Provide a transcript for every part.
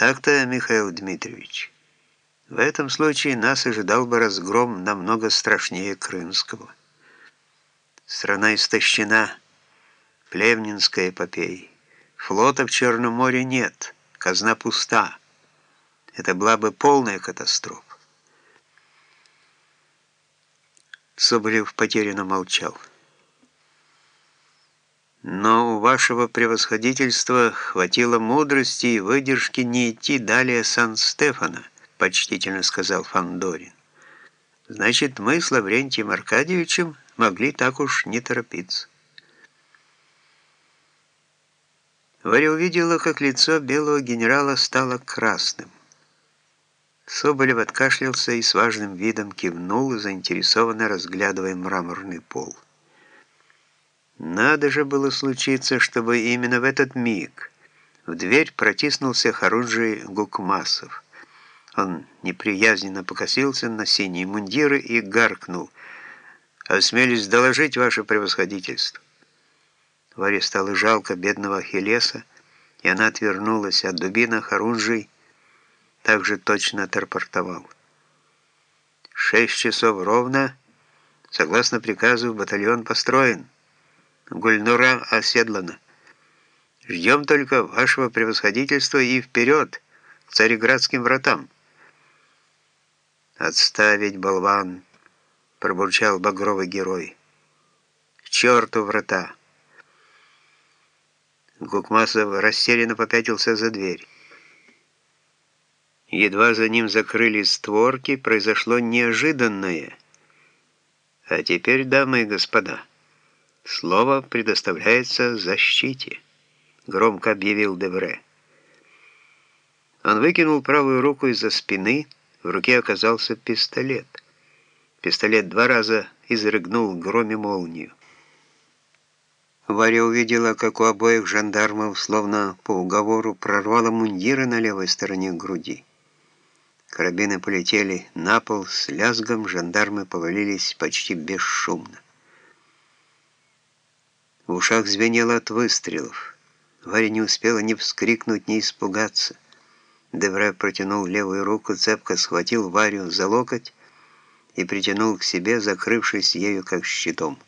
Так-то, Михаил Дмитриевич. В этом случае нас ожидал бы разгром намного страшнее Крымского. Страна истощена, Плевнинская эпопея. Флота в Черном море нет, казна пуста. Это была бы полная катастрофа. Соболев потерянно молчал. Но вашего превосходительства хватило мудрости и выдержки не идти далее Сан-Стефана, почтительно сказал Фандорин. Значит, мы с Лаврентием Аркадьевичем могли так уж не торопиться. Варя увидела, как лицо белого генерала стало красным. Соболев откашлялся и с важным видом кивнул, заинтересованно разглядывая мраморный пол. Надо же было случиться, чтобы именно в этот миг в дверь протиснулся Харуджи Гукмасов. Он неприязненно покосился на синие мундиры и гаркнул. «Осмелюсь доложить ваше превосходительство». Варе стало жалко бедного Ахиллеса, и она отвернулась от дубина Харунжий, также точно отрапортовал. «Шесть часов ровно, согласно приказу, батальон построен». Гульнура оседлана. Ждем только вашего превосходительства и вперед, к цареградским вратам. «Отставить, болван!» — пробурчал багровый герой. «К черту врата!» Гукмасов растерянно попятился за дверь. Едва за ним закрылись створки, произошло неожиданное. А теперь, дамы и господа, «Слово предоставляется защите», — громко объявил Девре. Он выкинул правую руку из-за спины, в руке оказался пистолет. Пистолет два раза изрыгнул громе молнию. Варя увидела, как у обоих жандармов, словно по уговору, прорвало мундиры на левой стороне груди. Карабины полетели на пол, с лязгом жандармы повалились почти бесшумно. В ушах звенело от выстрелов. Варя не успела ни вскрикнуть, ни испугаться. Девре протянул левую руку, цепко схватил Варю за локоть и притянул к себе, закрывшись ею как щитом.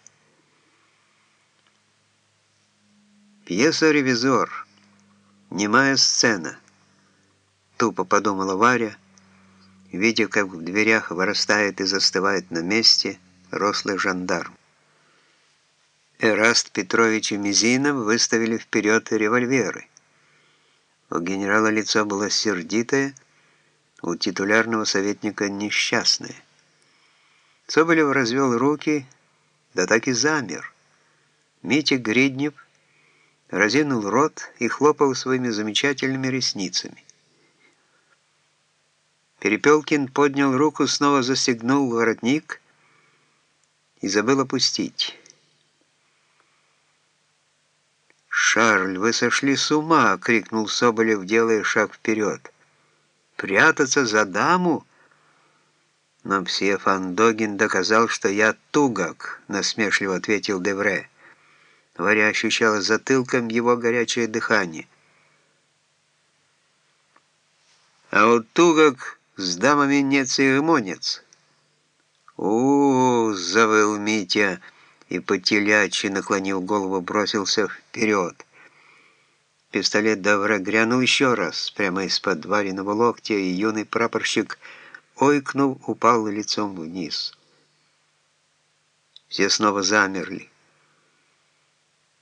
Пьеса «Ревизор». Немая сцена. Тупо подумала Варя, видя, как в дверях вырастает и застывает на месте рослый жандарм. Эраст Петрович и Мизинов выставили вперед револьверы. У генерала лицо было сердитое, у титулярного советника несчастное. Соболев развел руки, да так и замер. Митя Гриднев разинул рот и хлопал своими замечательными ресницами. Перепелкин поднял руку, снова застегнул воротник и забыл опустить. «Шарль, вы сошли с ума!» — крикнул Соболев, делая шаг вперед. «Прятаться за даму?» Но Псиев Андогин доказал, что я тугок, насмешливо ответил Девре. Варя ощущала затылком его горячее дыхание. А вот тугок с дамами не церемонец. у, завыл Митя и по телячьи, наклонил голову, бросился вперед. Пистолет Давра грянул еще раз, прямо из-под вареного локтя, и юный прапорщик, ойкнув, упал лицом вниз. Все снова замерли.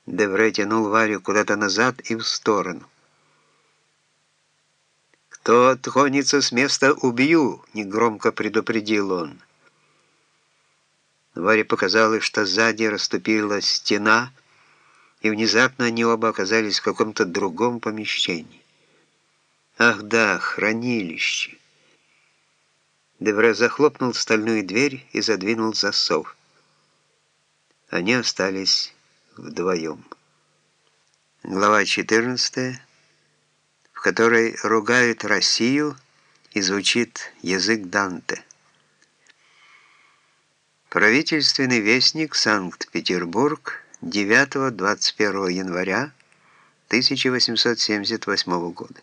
Девре тянул Варю куда-то назад и в сторону. «Кто отхонится с места, убью!» — негромко предупредил он. Варе показалось, что сзади расступила стена, и внезапно они оба оказались в каком-то другом помещении. Ах да, хранилище. Девре захлопнул стальную дверь и задвинул засов. Они остались вдвоем. Глава 14, в которой ругают Россию и звучит язык Данте. Правительственный вестник, Санкт-Петербург, 9-21 января 1878 года.